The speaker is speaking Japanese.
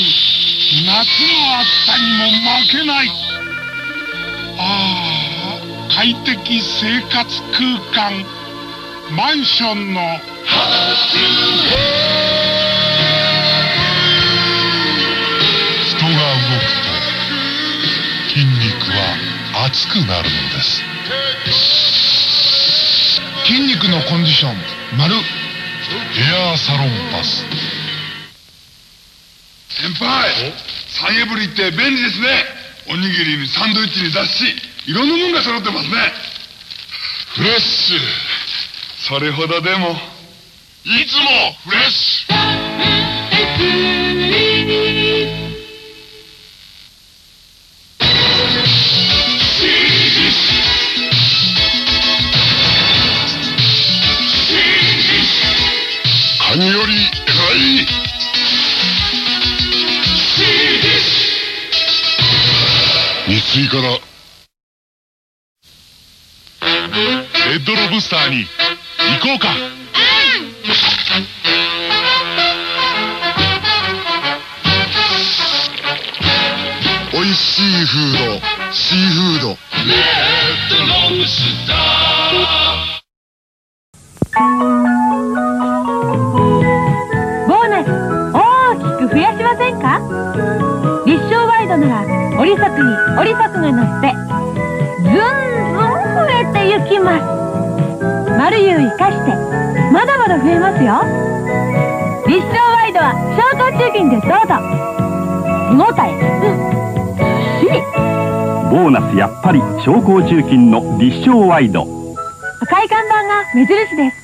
夏の暑さにも負けない。ああ快適生活空間。マンションの人が動くと筋肉は熱くなるのです。筋肉のコンディション。丸。ヘアサロンパス。先輩サンエブリって便利ですね。おにぎりにサンドイッチに雑誌いろんなもんが揃ってますね。フレッシュ。それほどでもいつもフレッシュ。カニより偉い三井から。レッドロブスターに行こうか。美味しいフードシーフード。ボーナス大きく増やしませんか？ら折り作に折り作が乗ってずんずん増えてゆきます。マルユを生かしてまだまだ増えますよ。立証ワイドは商工中金でどうぞ。手応えうん。日々ボーナスやっぱり商工中金の立証ワイド。赤い看板が目印です